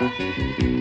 Música